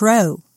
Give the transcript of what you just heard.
crow